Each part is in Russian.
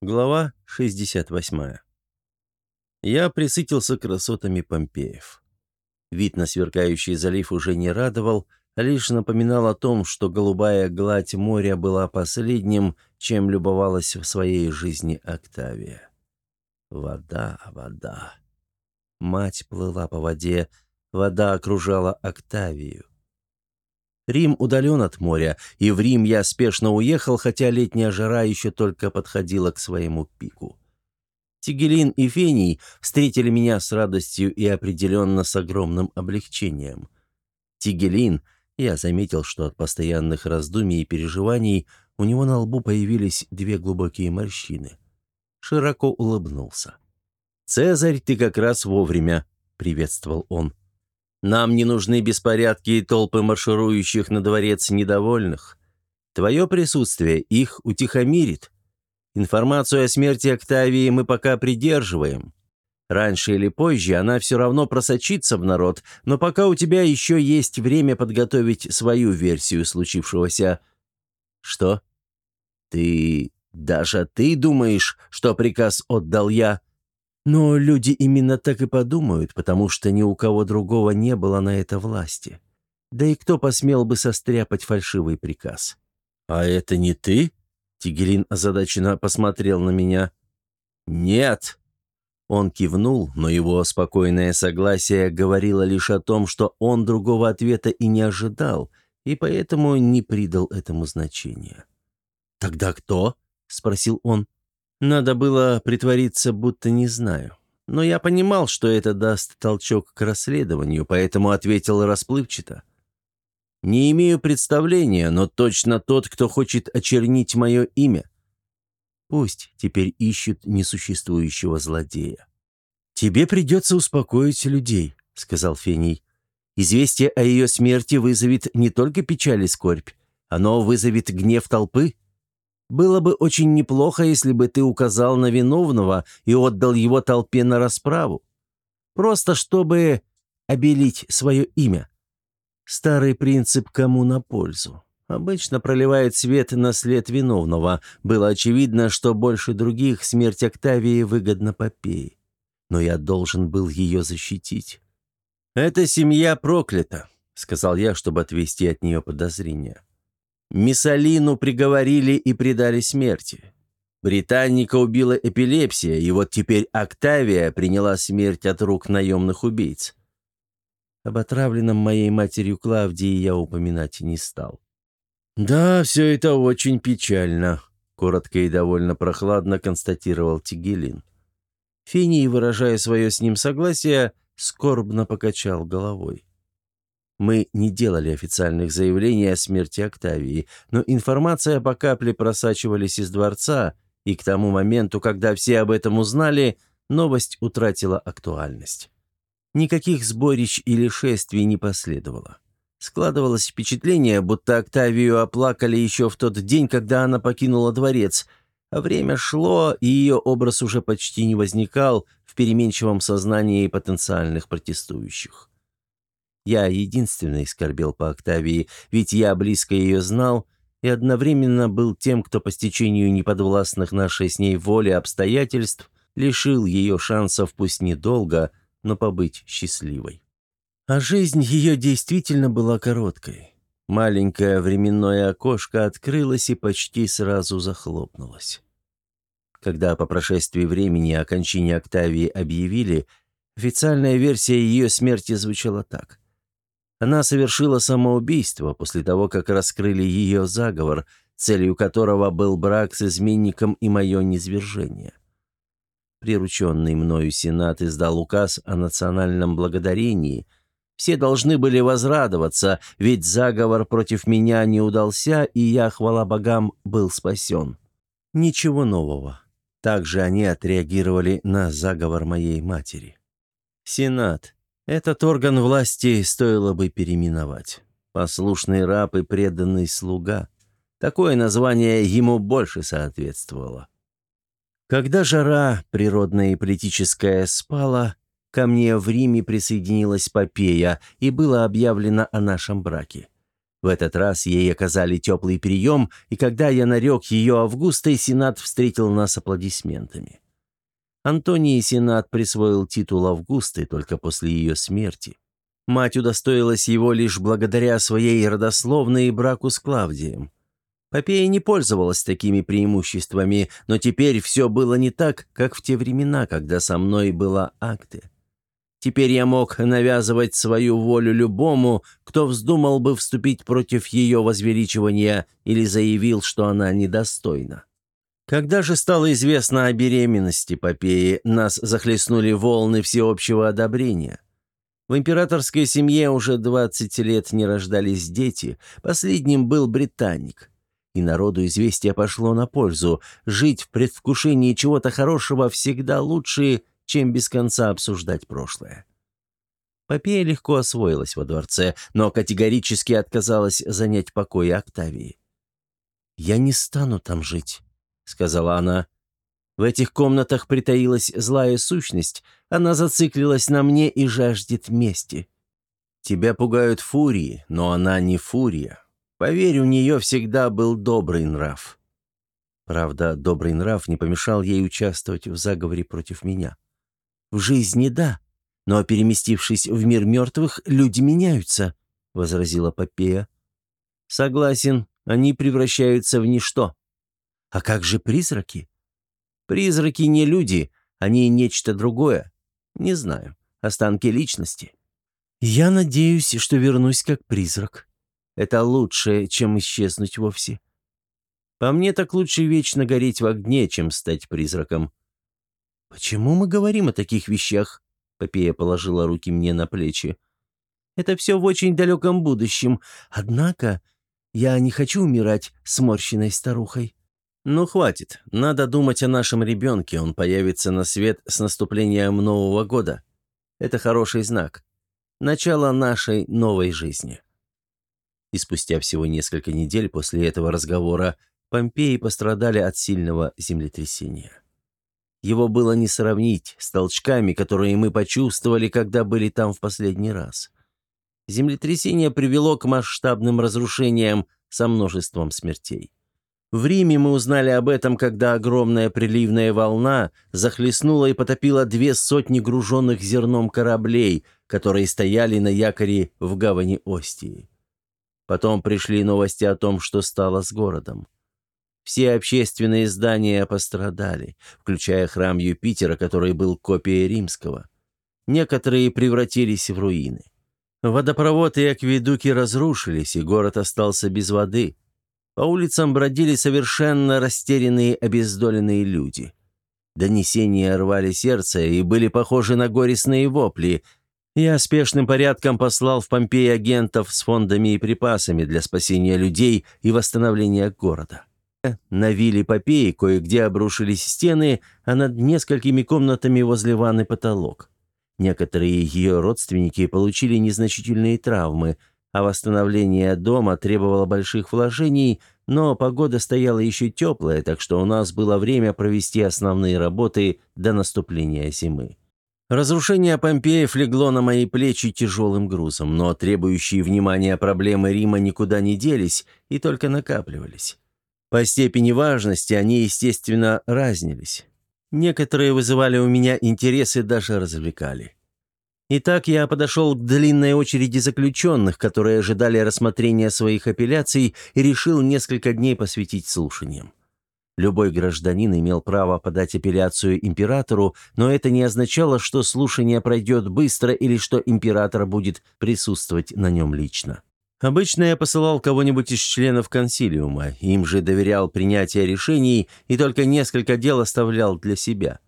Глава 68. Я присытился красотами Помпеев. Вид на сверкающий залив уже не радовал, а лишь напоминал о том, что голубая гладь моря была последним, чем любовалась в своей жизни Октавия. Вода, вода. Мать плыла по воде, вода окружала Октавию. Рим удален от моря, и в Рим я спешно уехал, хотя летняя жара еще только подходила к своему пику. Тигелин и Фений встретили меня с радостью и определенно с огромным облегчением. Тигелин, я заметил, что от постоянных раздумий и переживаний у него на лбу появились две глубокие морщины. Широко улыбнулся. «Цезарь, ты как раз вовремя», — приветствовал он. Нам не нужны беспорядки и толпы марширующих на дворец недовольных. Твое присутствие их утихомирит. Информацию о смерти Октавии мы пока придерживаем. Раньше или позже она все равно просочится в народ, но пока у тебя еще есть время подготовить свою версию случившегося. Что? Ты... даже ты думаешь, что приказ отдал я? Но люди именно так и подумают, потому что ни у кого другого не было на это власти. Да и кто посмел бы состряпать фальшивый приказ? «А это не ты?» Тигелин озадаченно посмотрел на меня. «Нет!» Он кивнул, но его спокойное согласие говорило лишь о том, что он другого ответа и не ожидал, и поэтому не придал этому значения. «Тогда кто?» — спросил он. Надо было притвориться, будто не знаю. Но я понимал, что это даст толчок к расследованию, поэтому ответил расплывчато. «Не имею представления, но точно тот, кто хочет очернить мое имя. Пусть теперь ищут несуществующего злодея». «Тебе придется успокоить людей», — сказал Фений. «Известие о ее смерти вызовет не только печаль и скорбь, оно вызовет гнев толпы». Было бы очень неплохо, если бы ты указал на виновного и отдал его толпе на расправу. Просто чтобы обелить свое имя. Старый принцип «кому на пользу». Обычно проливает свет на след виновного. Было очевидно, что больше других смерть Октавии выгодна Попее. Но я должен был ее защитить. «Эта семья проклята», — сказал я, чтобы отвести от нее подозрения. Миссалину приговорили и предали смерти. Британника убила эпилепсия, и вот теперь Октавия приняла смерть от рук наемных убийц. Об отравленном моей матерью Клавдии я упоминать не стал. «Да, все это очень печально», — коротко и довольно прохладно констатировал Тигелин. Финий, выражая свое с ним согласие, скорбно покачал головой. Мы не делали официальных заявлений о смерти Октавии, но информация по капле просачивались из дворца, и к тому моменту, когда все об этом узнали, новость утратила актуальность. Никаких сборищ или шествий не последовало. Складывалось впечатление, будто Октавию оплакали еще в тот день, когда она покинула дворец, а время шло, и ее образ уже почти не возникал в переменчивом сознании потенциальных протестующих. Я единственный скорбел по Октавии, ведь я близко ее знал и одновременно был тем, кто по стечению неподвластных нашей с ней воли обстоятельств лишил ее шансов пусть недолго, но побыть счастливой. А жизнь ее действительно была короткой. Маленькое временное окошко открылось и почти сразу захлопнулось. Когда по прошествии времени о кончине Октавии объявили, официальная версия ее смерти звучала так. Она совершила самоубийство после того, как раскрыли ее заговор, целью которого был брак с изменником и мое низвержение. Прирученный мною Сенат издал указ о национальном благодарении. Все должны были возрадоваться, ведь заговор против меня не удался, и я, хвала богам, был спасен. Ничего нового. Также они отреагировали на заговор моей матери. Сенат, этот орган власти стоило бы переименовать. Послушный раб и преданный слуга. Такое название ему больше соответствовало. Когда жара, природная и политическая, спала, ко мне в Риме присоединилась Попея, и было объявлено о нашем браке. В этот раз ей оказали теплый прием, и когда я нарек ее Августой, Сенат встретил нас аплодисментами. Антоний Сенат присвоил титул Августы только после ее смерти. Мать удостоилась его лишь благодаря своей родословной и браку с Клавдием. Попея не пользовалась такими преимуществами, но теперь все было не так, как в те времена, когда со мной была Акте. Теперь я мог навязывать свою волю любому, кто вздумал бы вступить против ее возвеличивания или заявил, что она недостойна. Когда же стало известно о беременности Попеи, нас захлестнули волны всеобщего одобрения. В императорской семье уже 20 лет не рождались дети, последним был британник. И народу известие пошло на пользу. Жить в предвкушении чего-то хорошего всегда лучше, чем без конца обсуждать прошлое. Попея легко освоилась во дворце, но категорически отказалась занять покой Октавии. «Я не стану там жить», — сказала она. «В этих комнатах притаилась злая сущность, она зациклилась на мне и жаждет мести. Тебя пугают фурии, но она не фурия. Поверь, у нее всегда был добрый нрав». Правда, добрый нрав не помешал ей участвовать в заговоре против меня. «В жизни – да, но переместившись в мир мертвых, люди меняются», – возразила Попея. «Согласен, они превращаются в ничто. А как же призраки?» «Призраки не люди, они нечто другое. Не знаю, останки личности». «Я надеюсь, что вернусь как призрак. Это лучше, чем исчезнуть вовсе. По мне так лучше вечно гореть в огне, чем стать призраком». «Почему мы говорим о таких вещах?» Попея положила руки мне на плечи. «Это все в очень далеком будущем. Однако я не хочу умирать сморщенной старухой». «Ну, хватит. Надо думать о нашем ребенке. Он появится на свет с наступлением Нового года. Это хороший знак. Начало нашей новой жизни». И спустя всего несколько недель после этого разговора Помпеи пострадали от сильного землетрясения. Его было не сравнить с толчками, которые мы почувствовали, когда были там в последний раз. Землетрясение привело к масштабным разрушениям со множеством смертей. В Риме мы узнали об этом, когда огромная приливная волна захлестнула и потопила две сотни груженных зерном кораблей, которые стояли на якоре в гавани Остии. Потом пришли новости о том, что стало с городом. Все общественные здания пострадали, включая храм Юпитера, который был копией римского. Некоторые превратились в руины. Водопровод и акведуки разрушились, и город остался без воды. По улицам бродили совершенно растерянные, обездоленные люди. Донесения рвали сердце и были похожи на горестные вопли. Я спешным порядком послал в Помпеи агентов с фондами и припасами для спасения людей и восстановления города. На вилле Попеи кое-где обрушились стены, а над несколькими комнатами возле ванны потолок. Некоторые ее родственники получили незначительные травмы, а восстановление дома требовало больших вложений, но погода стояла еще теплая, так что у нас было время провести основные работы до наступления зимы. Разрушение Помпеев легло на мои плечи тяжелым грузом, но требующие внимания проблемы Рима никуда не делись и только накапливались. По степени важности они, естественно, разнились. Некоторые вызывали у меня интерес и даже развлекали. Итак, я подошел к длинной очереди заключенных, которые ожидали рассмотрения своих апелляций, и решил несколько дней посвятить слушаниям. Любой гражданин имел право подать апелляцию императору, но это не означало, что слушание пройдет быстро или что император будет присутствовать на нем лично. Обычно я посылал кого-нибудь из членов консилиума, им же доверял принятие решений и только несколько дел оставлял для себя.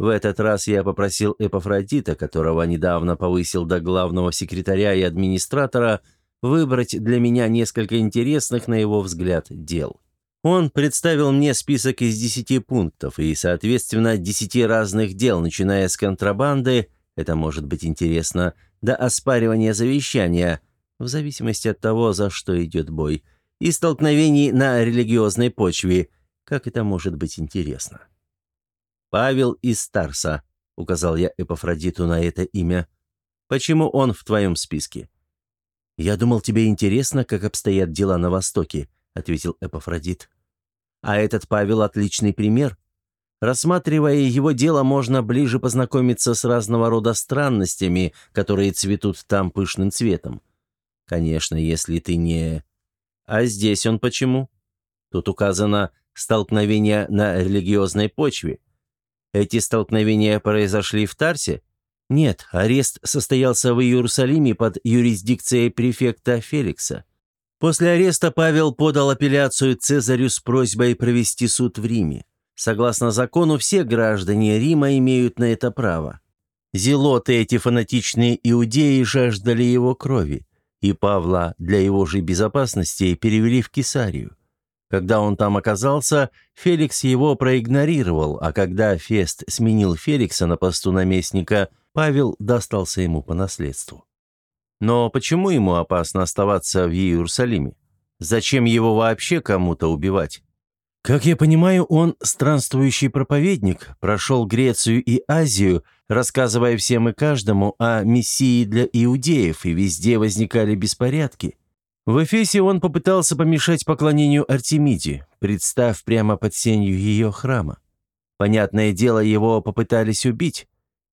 В этот раз я попросил Эпофродита, которого недавно повысил до главного секретаря и администратора, выбрать для меня несколько интересных, на его взгляд, дел. Он представил мне список из десяти пунктов и, соответственно, десяти разных дел, начиная с контрабанды, это может быть интересно, до оспаривания завещания – в зависимости от того, за что идет бой, и столкновений на религиозной почве, как это может быть интересно. «Павел из Старса», — указал я Эпофродиту на это имя. «Почему он в твоем списке?» «Я думал, тебе интересно, как обстоят дела на Востоке», — ответил Эпофродит. «А этот Павел — отличный пример. Рассматривая его дело, можно ближе познакомиться с разного рода странностями, которые цветут там пышным цветом. Конечно, если ты не... А здесь он почему? Тут указано «столкновение на религиозной почве». Эти столкновения произошли в Тарсе? Нет, арест состоялся в Иерусалиме под юрисдикцией префекта Феликса. После ареста Павел подал апелляцию Цезарю с просьбой провести суд в Риме. Согласно закону, все граждане Рима имеют на это право. Зелоты эти фанатичные иудеи жаждали его крови, и Павла для его же безопасности перевели в Кесарию. Когда он там оказался, Феликс его проигнорировал, а когда Фест сменил Феликса на посту наместника, Павел достался ему по наследству. Но почему ему опасно оставаться в Иерусалиме? Зачем его вообще кому-то убивать? Как я понимаю, он, странствующий проповедник, прошел Грецию и Азию, рассказывая всем и каждому о Мессии для иудеев, и везде возникали беспорядки. В Эфесе он попытался помешать поклонению Артемиде, представ прямо под сенью ее храма. Понятное дело, его попытались убить.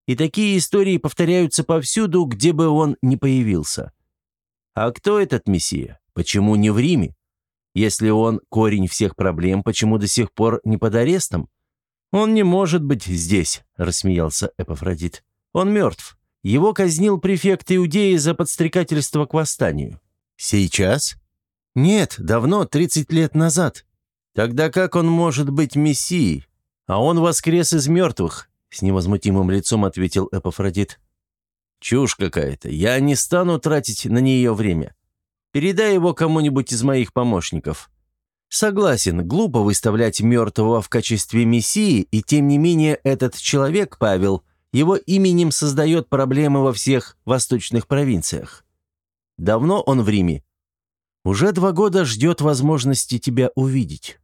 И такие истории повторяются повсюду, где бы он ни появился. А кто этот Мессия? Почему не в Риме? Если он корень всех проблем, почему до сих пор не под арестом? Он не может быть здесь, рассмеялся Эпофродит. Он мертв. Его казнил префект Иудеи за подстрекательство к восстанию. Сейчас? Нет, давно, 30 лет назад. Тогда как он может быть мессией? А он воскрес из мертвых, с невозмутимым лицом ответил Эпофродит. Чушь какая-то. Я не стану тратить на нее время. Передай его кому-нибудь из моих помощников». Согласен, глупо выставлять мертвого в качестве мессии, и тем не менее этот человек, Павел, его именем создает проблемы во всех восточных провинциях. Давно он в Риме? Уже два года ждет возможности тебя увидеть.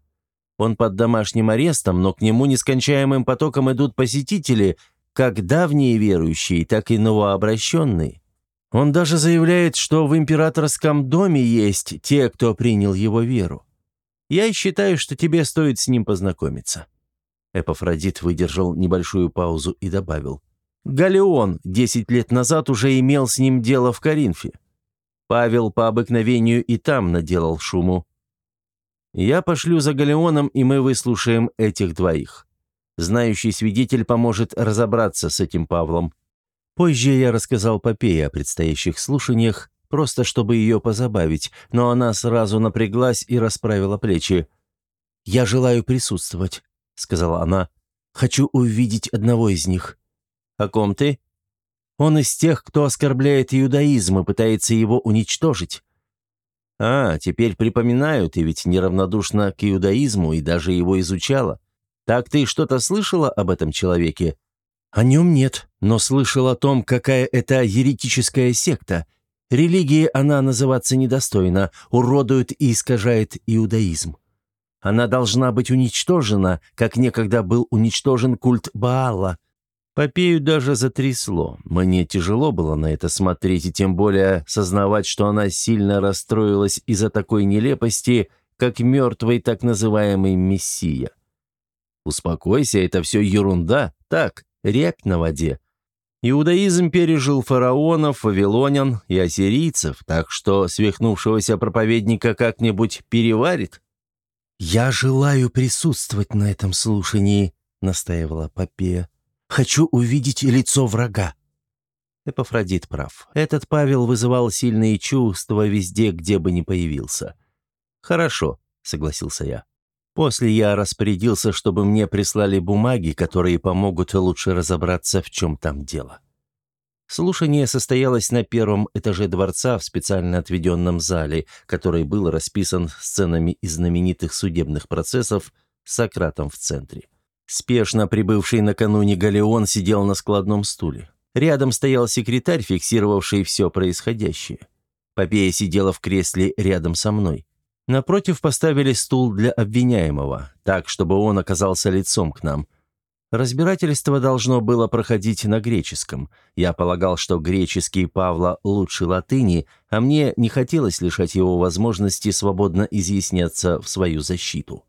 Он под домашним арестом, но к нему нескончаемым потоком идут посетители, как давние верующие, так и новообращенные. Он даже заявляет, что в императорском доме есть те, кто принял его веру. Я считаю, что тебе стоит с ним познакомиться». Эпофродит выдержал небольшую паузу и добавил. «Галеон десять лет назад уже имел с ним дело в Коринфе. Павел по обыкновению и там наделал шуму. Я пошлю за Галеоном, и мы выслушаем этих двоих. Знающий свидетель поможет разобраться с этим Павлом. Позже я рассказал Попее о предстоящих слушаниях, просто чтобы ее позабавить, но она сразу напряглась и расправила плечи. «Я желаю присутствовать», — сказала она. «Хочу увидеть одного из них». «О ком ты?» «Он из тех, кто оскорбляет иудаизм и пытается его уничтожить». «А, теперь припоминаю, ты ведь неравнодушна к иудаизму и даже его изучала. Так ты что-то слышала об этом человеке?» О нем нет, но слышал о том, какая это еретическая секта. Религии она называться недостойна, уродует и искажает иудаизм. Она должна быть уничтожена, как некогда был уничтожен культ Баала. Попею даже затрясло. Мне тяжело было на это смотреть, и тем более сознавать, что она сильно расстроилась из-за такой нелепости, как мертвый так называемый Мессия. «Успокойся, это все ерунда, так?» рябь на воде. Иудаизм пережил фараонов, вавилонян и ассирийцев, так что свихнувшегося проповедника как-нибудь переварит. «Я желаю присутствовать на этом слушании», — настаивала Попея. «Хочу увидеть лицо врага». Эпофродит прав. Этот Павел вызывал сильные чувства везде, где бы ни появился. «Хорошо», — согласился я. После я распорядился, чтобы мне прислали бумаги, которые помогут лучше разобраться, в чем там дело. Слушание состоялось на первом этаже дворца в специально отведенном зале, который был расписан сценами из знаменитых судебных процессов с Сократом в центре. Спешно прибывший накануне Галеон сидел на складном стуле. Рядом стоял секретарь, фиксировавший все происходящее. Попея сидела в кресле рядом со мной. Напротив поставили стул для обвиняемого, так, чтобы он оказался лицом к нам. Разбирательство должно было проходить на греческом. Я полагал, что греческий Павла лучше латыни, а мне не хотелось лишать его возможности свободно изъясняться в свою защиту.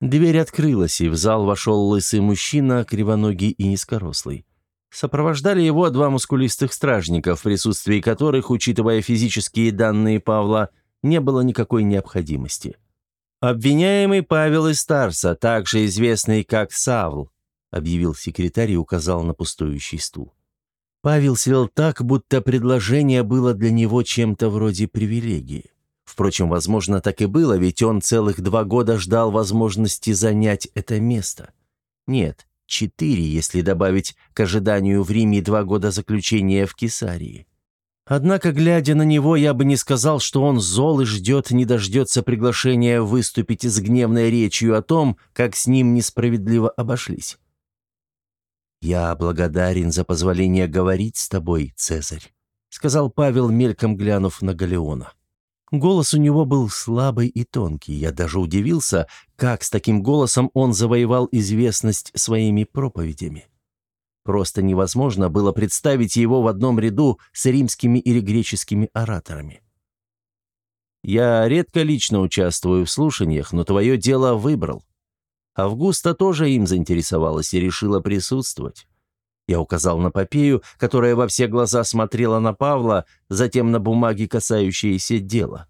Дверь открылась, и в зал вошел лысый мужчина, кривоногий и низкорослый. Сопровождали его два мускулистых стражника, в присутствии которых, учитывая физические данные Павла, не было никакой необходимости. Обвиняемый Павел из Старса, также известный как Савл, объявил секретарь и указал на пустующий стул. Павел сел так, будто предложение было для него чем-то вроде привилегии. Впрочем, возможно, так и было, ведь он целых два года ждал возможности занять это место. Нет, четыре, если добавить к ожиданию в Риме два года заключения в Кесарии. Однако, глядя на него, я бы не сказал, что он зол и ждет, не дождется приглашения выступить с гневной речью о том, как с ним несправедливо обошлись. «Я благодарен за позволение говорить с тобой, Цезарь», — сказал Павел, мельком глянув на Галеона. Голос у него был слабый и тонкий. Я даже удивился, как с таким голосом он завоевал известность своими проповедями. Просто невозможно было представить его в одном ряду с римскими или греческими ораторами. «Я редко лично участвую в слушаниях, но твое дело выбрал. Августа тоже им заинтересовалась и решила присутствовать. Я указал на Попею, которая во все глаза смотрела на Павла, затем на бумаги, касающиеся дела.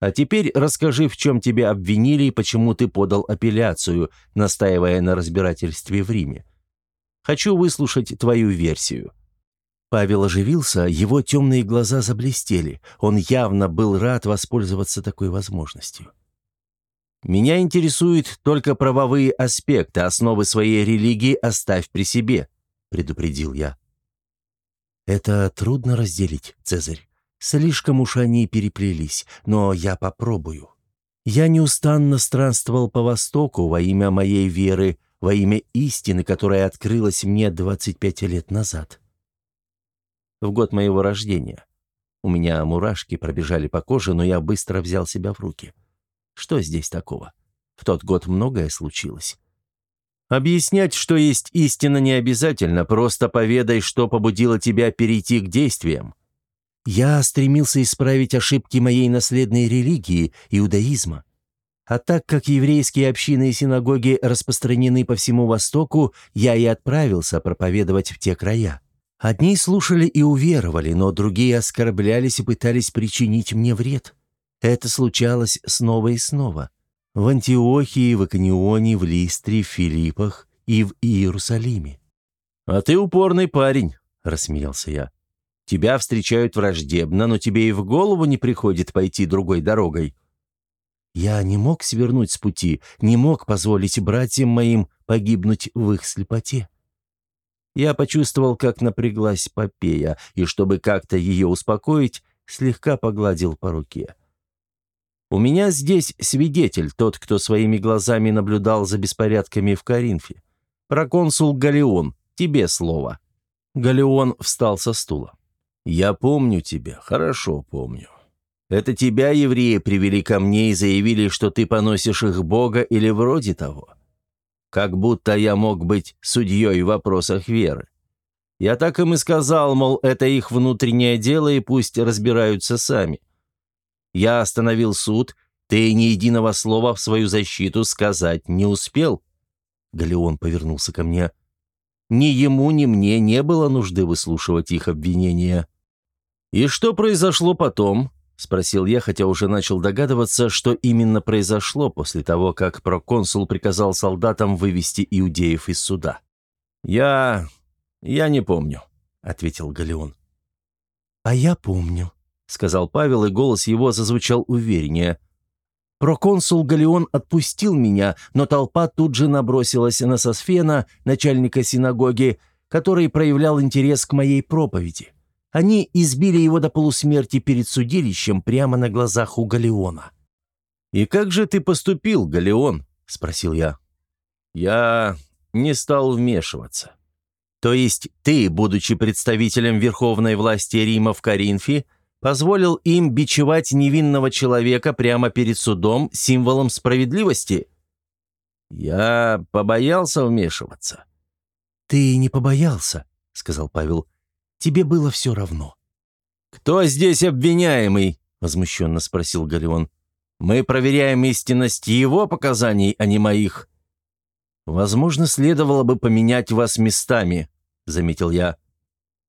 «А теперь расскажи, в чем тебя обвинили и почему ты подал апелляцию, настаивая на разбирательстве в Риме. Хочу выслушать твою версию». Павел оживился, его темные глаза заблестели. Он явно был рад воспользоваться такой возможностью. Меня интересуют только правовые аспекты, основы своей религии оставь при себе», — предупредил я. «Это трудно разделить, Цезарь. Слишком уж они переплелись, но я попробую. Я неустанно странствовал по Востоку во имя моей веры, во имя истины, которая открылась мне 25 лет назад. В год моего рождения. У меня мурашки пробежали по коже, но я быстро взял себя в руки. Что здесь такого? В тот год многое случилось. Объяснять, что есть истина, не обязательно, просто поведай, что побудило тебя перейти к действиям. Я стремился исправить ошибки моей наследной религии, иудаизма. А так как еврейские общины и синагоги распространены по всему Востоку, я и отправился проповедовать в те края. Одни слушали и уверовали, но другие оскорблялись и пытались причинить мне вред. Это случалось снова и снова. В Антиохии, в Аканионе, в Листре, в Филиппах и в Иерусалиме. «А ты упорный парень», — рассмеялся я. «Тебя встречают враждебно, но тебе и в голову не приходит пойти другой дорогой». Я не мог свернуть с пути, не мог позволить братьям моим погибнуть в их слепоте. Я почувствовал, как напряглась Попея, и чтобы как-то ее успокоить, слегка погладил по руке. У меня здесь свидетель, тот, кто своими глазами наблюдал за беспорядками в Коринфе. Проконсул Галеон, тебе слово». Галеон встал со стула. «Я помню тебя, хорошо помню. Это тебя евреи привели ко мне и заявили, что ты поносишь их Бога или вроде того. Как будто я мог быть судьей в вопросах веры. Я так им и сказал, мол, это их внутреннее дело и пусть разбираются сами. Я остановил суд, ты ни единого слова в свою защиту сказать не успел». Галеон повернулся ко мне. «Ни ему, ни мне не было нужды выслушивать их обвинения». «И что произошло потом?» — спросил я, хотя уже начал догадываться, что именно произошло после того, как проконсул приказал солдатам вывести иудеев из суда. «Я... я не помню», — ответил Галеон. «А я помню», сказал Павел, и голос его зазвучал увереннее. Проконсул Галеон отпустил меня, но толпа тут же набросилась на Сосфена, начальника синагоги, который проявлял интерес к моей проповеди. Они избили его до полусмерти перед судилищем прямо на глазах у Галеона. «И как же ты поступил, Галеон?» — спросил я. «Я не стал вмешиваться. То есть ты, будучи представителем верховной власти Рима в Коринфе, позволил им бичевать невинного человека прямо перед судом символом справедливости? Я побоялся вмешиваться. «Ты не побоялся», — сказал Павел. «Тебе было все равно». «Кто здесь обвиняемый?» — возмущенно спросил Галеон. «Мы проверяем истинность его показаний, а не моих». «Возможно, следовало бы поменять вас местами», — заметил я.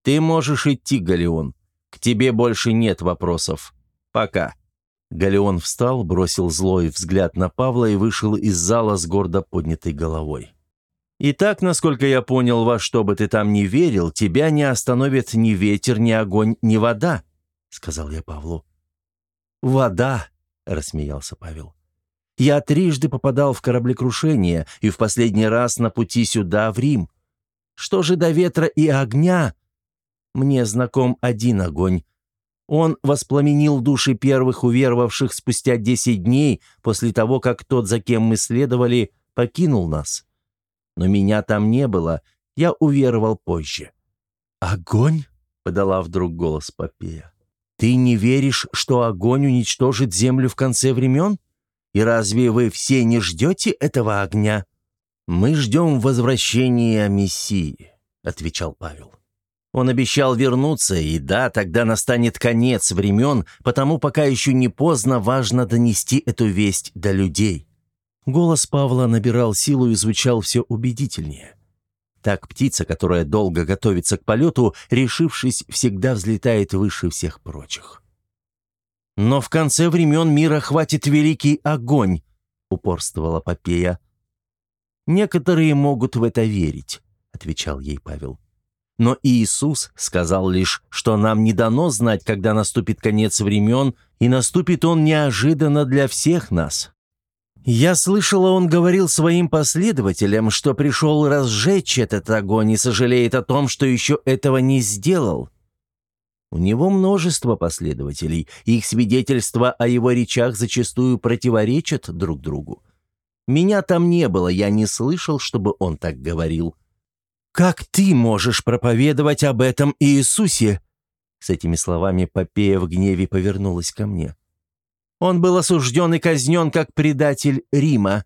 «Ты можешь идти, Галеон. К тебе больше нет вопросов. Пока». Галеон встал, бросил злой взгляд на Павла и вышел из зала с гордо поднятой головой. «Итак, насколько я понял, во что бы ты там ни верил, тебя не остановит ни ветер, ни огонь, ни вода», — сказал я Павлу. «Вода», — рассмеялся Павел. «Я трижды попадал в кораблекрушение, и в последний раз на пути сюда, в Рим. Что же до ветра и огня? Мне знаком один огонь, он воспламенил души первых уверовавших спустя десять дней после того, как тот, за кем мы следовали, покинул нас. Но меня там не было, я уверовал позже». «Огонь?» — подала вдруг голос Попея. «Ты не веришь, что огонь уничтожит землю в конце времен? И разве вы все не ждете этого огня?» «Мы ждем возвращения Мессии», — отвечал Павел. Он обещал вернуться, и да, тогда настанет конец времен, потому пока еще не поздно важно донести эту весть до людей. Голос Павла набирал силу и звучал все убедительнее. Так птица, которая долго готовится к полету, решившись, всегда взлетает выше всех прочих. «Но в конце времен мира хватит великий огонь», — упорствовала Попея. «Некоторые могут в это верить», — отвечал ей Павел. Но Иисус сказал лишь, что нам не дано знать, когда наступит конец времен, и наступит он неожиданно для всех нас. Я слышала, он говорил своим последователям, что пришел разжечь этот огонь и сожалеет о том, что еще этого не сделал. У него множество последователей, их свидетельства о его речах зачастую противоречат друг другу. Меня там не было, я не слышал, чтобы он так говорил. «Как ты можешь проповедовать об этом Иисусе?» С этими словами Попея в гневе повернулась ко мне. Он был осужден и казнен как предатель Рима.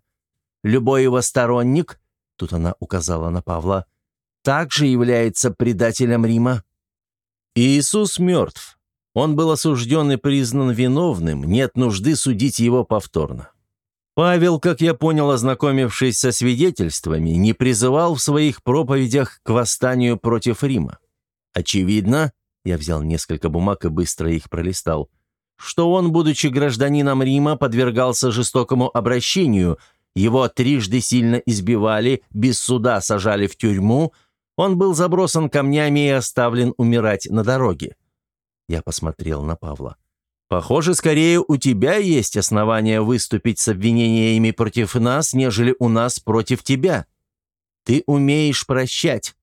Любой его сторонник, тут она указала на Павла, также является предателем Рима. Иисус мертв. Он был осужден и признан виновным, нет нужды судить его повторно. Павел, как я понял, ознакомившись со свидетельствами, не призывал в своих проповедях к восстанию против Рима. Очевидно, я взял несколько бумаг и быстро их пролистал, что он, будучи гражданином Рима, подвергался жестокому обращению, его трижды сильно избивали, без суда сажали в тюрьму, он был забросан камнями и оставлен умирать на дороге. Я посмотрел на Павла. Похоже, скорее у тебя есть основания выступить с обвинениями против нас, нежели у нас против тебя. Ты умеешь прощать».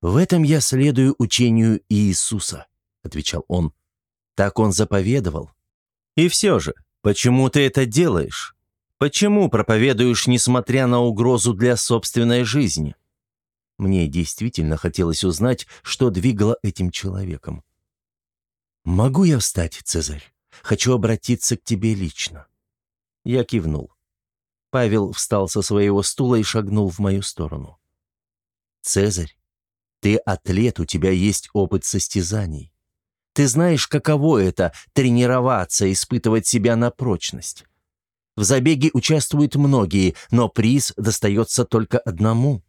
«В этом я следую учению Иисуса», — отвечал он. «Так он заповедовал». «И все же, почему ты это делаешь? Почему проповедуешь, несмотря на угрозу для собственной жизни?» Мне действительно хотелось узнать, что двигало этим человеком. «Могу я встать, Цезарь? Хочу обратиться к тебе лично». Я кивнул. Павел встал со своего стула и шагнул в мою сторону. «Цезарь, ты атлет, у тебя есть опыт состязаний. Ты знаешь, каково это — тренироваться, испытывать себя на прочность. В забеге участвуют многие, но приз достается только одному.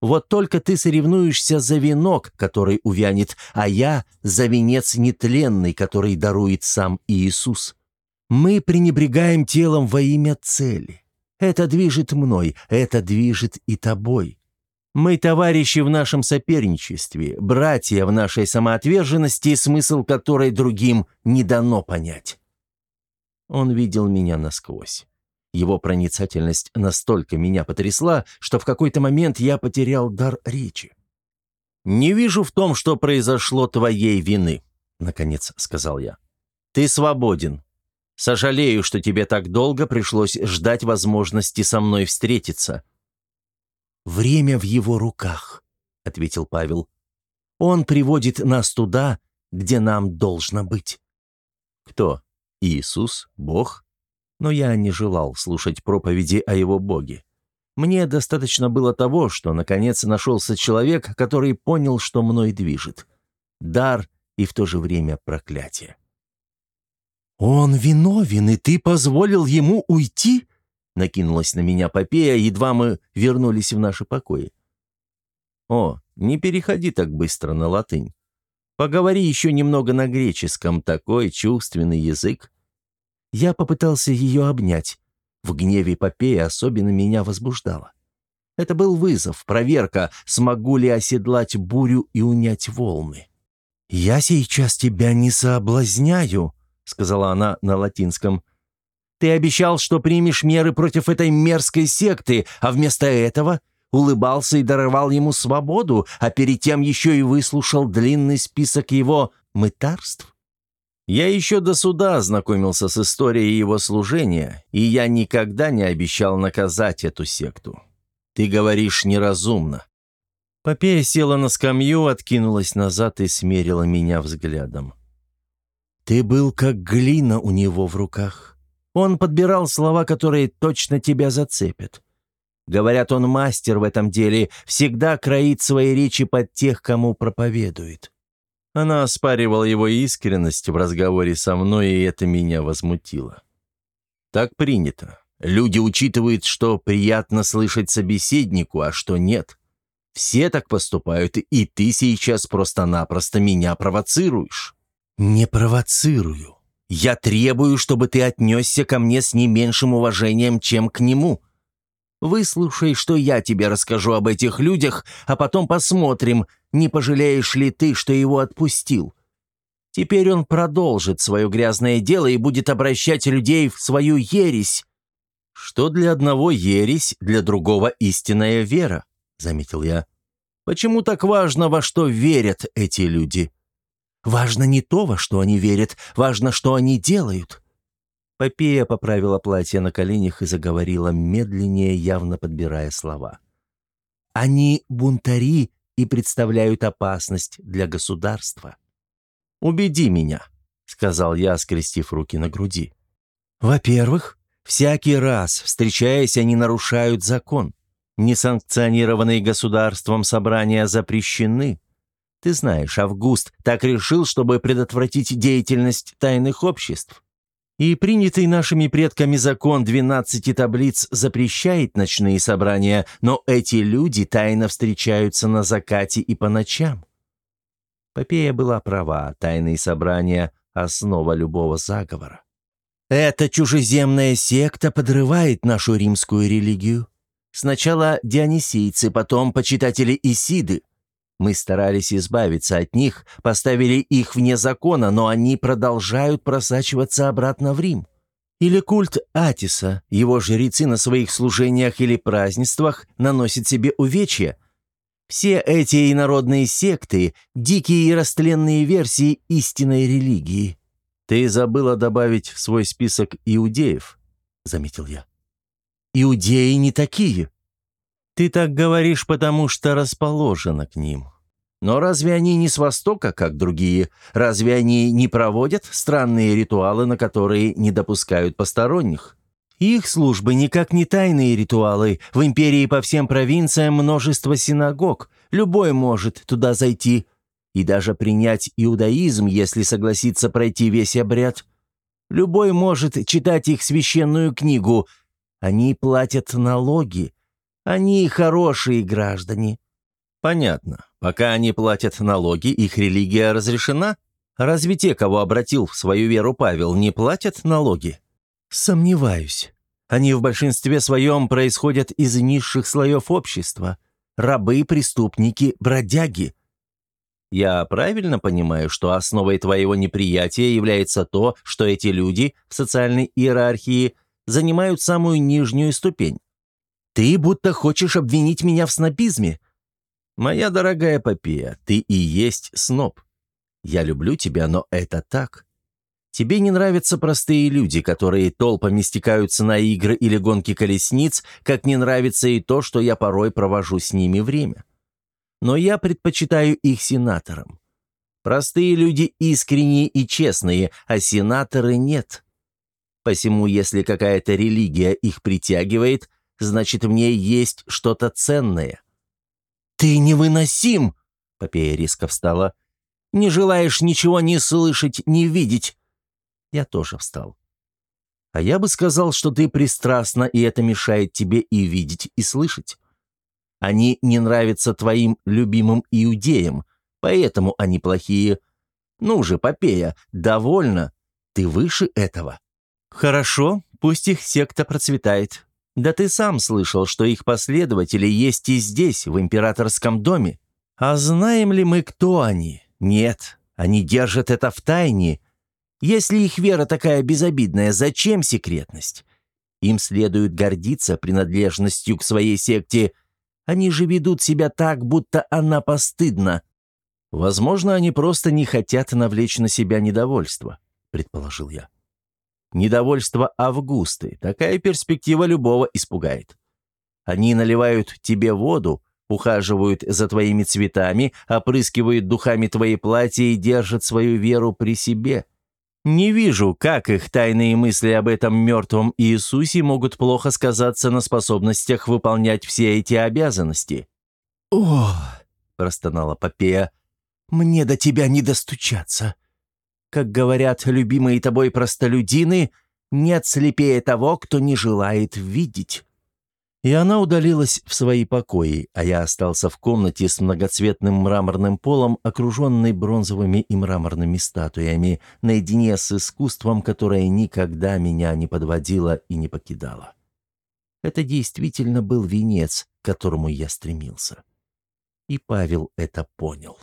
Вот только ты соревнуешься за венок, который увянет, а я за венец нетленный, который дарует сам Иисус. Мы пренебрегаем телом во имя цели. Это движет мной, это движет и тобой. Мы товарищи в нашем соперничестве, братья в нашей самоотверженности, смысл которой другим не дано понять. Он видел меня насквозь. Его проницательность настолько меня потрясла, что в какой-то момент я потерял дар речи. «Не вижу в том, что произошло твоей вины», — наконец сказал я. «Ты свободен. Сожалею, что тебе так долго пришлось ждать возможности со мной встретиться». «Время в его руках», — ответил Павел. «Он приводит нас туда, где нам должно быть». «Кто? Иисус? Бог?» Но я не желал слушать проповеди о его боге. Мне достаточно было того, что наконец нашелся человек, который понял, что мной движет. Дар и в то же время проклятие. «Он виновен, и ты позволил ему уйти?» Накинулась на меня Попея, едва мы вернулись в наши покои. «О, не переходи так быстро на латынь. Поговори еще немного на греческом, такой чувственный язык». Я попытался ее обнять. В гневе Попея особенно меня возбуждала. Это был вызов, проверка, смогу ли оседлать бурю и унять волны. «Я сейчас тебя не соблазняю», — сказала она на латинском. «Ты обещал, что примешь меры против этой мерзкой секты, а вместо этого улыбался и даровал ему свободу, а перед тем еще и выслушал длинный список его мытарств?» Я еще до суда ознакомился с историей его служения, и я никогда не обещал наказать эту секту. Ты говоришь неразумно. Попея села на скамью, откинулась назад и смерила меня взглядом. Ты был как глина у него в руках. Он подбирал слова, которые точно тебя зацепят. Говорят, он мастер в этом деле, всегда кроит свои речи под тех, кому проповедует. Она оспаривала его искренность в разговоре со мной, и это меня возмутило. Так принято. Люди учитывают, что приятно слышать собеседнику, а что нет. Все так поступают, и ты сейчас просто-напросто меня провоцируешь. «Не провоцирую. Я требую, чтобы ты отнесся ко мне с не меньшим уважением, чем к нему. Выслушай, что я тебе расскажу об этих людях, а потом посмотрим, не пожалеешь ли ты, что его отпустил. Теперь он продолжит свое грязное дело и будет обращать людей в свою ересь». «Что для одного ересь, для другого истинная вера», — заметил я. «Почему так важно, во что верят эти люди?» Важно не то, во что они верят, важно, что они делают». Попея поправила платье на коленях и заговорила медленнее, явно подбирая слова. «Они бунтари и представляют опасность для государства». «Убеди меня», — сказал я, скрестив руки на груди. «Во-первых, всякий раз, встречаясь, они нарушают закон. Несанкционированные государством собрания запрещены. Ты знаешь, Август так решил, чтобы предотвратить деятельность тайных обществ. И принятый нашими предками закон 12 таблиц запрещает ночные собрания, но эти люди тайно встречаются на закате и по ночам. Попея была права, тайные собрания – основа любого заговора. Эта чужеземная секта подрывает нашу римскую религию. Сначала дионисийцы, потом почитатели Исиды. Мы старались избавиться от них, поставили их вне закона, но они продолжают просачиваться обратно в Рим. Или культ Атиса, его жрецы на своих служениях или празднествах наносят себе увечья. Все эти инородные секты – дикие и растленные версии истинной религии. «Ты забыла добавить в свой список иудеев», – заметил я. «Иудеи не такие», ты так говоришь, потому что расположена к ним. Но разве они не с Востока, как другие? Разве они не проводят странные ритуалы, на которые не допускают посторонних? Их службы никак не тайные ритуалы. В империи по всем провинциям множество синагог. Любой может туда зайти. И даже принять иудаизм, если согласится пройти весь обряд. Любой может читать их священную книгу. Они платят налоги. Они хорошие граждане». «Понятно. Пока они платят налоги, их религия разрешена? Разве те, кого обратил в свою веру Павел, не платят налоги?» «Сомневаюсь. Они в большинстве своем происходят из низших слоев общества. Рабы, преступники, бродяги». «Я правильно понимаю, что основой твоего неприятия является то, что эти люди в социальной иерархии занимают самую нижнюю ступень?» Ты будто хочешь обвинить меня в снобизме. Моя дорогая Попея, ты и есть сноб. Я люблю тебя, но это так. Тебе не нравятся простые люди, которые толпами стекаются на игры или гонки колесниц, как не нравится и то, что я порой провожу с ними время. Но я предпочитаю их сенаторам. Простые люди искренние и честные, а сенаторы нет. Посему, если какая-то религия их притягивает – значит, в ней есть что-то ценное». «Ты невыносим!» — Попея резко встала. «Не желаешь ничего ни слышать, ни видеть». Я тоже встал. «А я бы сказал, что ты пристрастна, и это мешает тебе и видеть, и слышать. Они не нравятся твоим любимым иудеям, поэтому они плохие. Ну же, Попея, довольно. Ты выше этого. Хорошо, пусть их секта процветает. Да ты сам слышал, что их последователи есть и здесь, в императорском доме. А знаем ли мы, кто они? Нет, они держат это в тайне. Если их вера такая безобидная, зачем секретность? Им следует гордиться принадлежностью к своей секте – они же ведут себя так, будто она постыдна. Возможно, они просто не хотят навлечь на себя недовольство, предположил я. Недовольство Августы. Такая перспектива любого испугает. Они наливают тебе воду, ухаживают за твоими цветами, опрыскивают духами твои платья и держат свою веру при себе. Не вижу, как их тайные мысли об этом мертвом Иисусе могут плохо сказаться на способностях выполнять все эти обязанности. «О!» – простонала Попея. «Мне до тебя не достучаться. Как говорят любимые тобой простолюдины, нет слепее того, кто не желает видеть». И она удалилась в свои покои, а я остался в комнате с многоцветным мраморным полом, окруженной бронзовыми и мраморными статуями, наедине с искусством, которое никогда меня не подводило и не покидало. Это действительно был венец, к которому я стремился. И Павел это понял.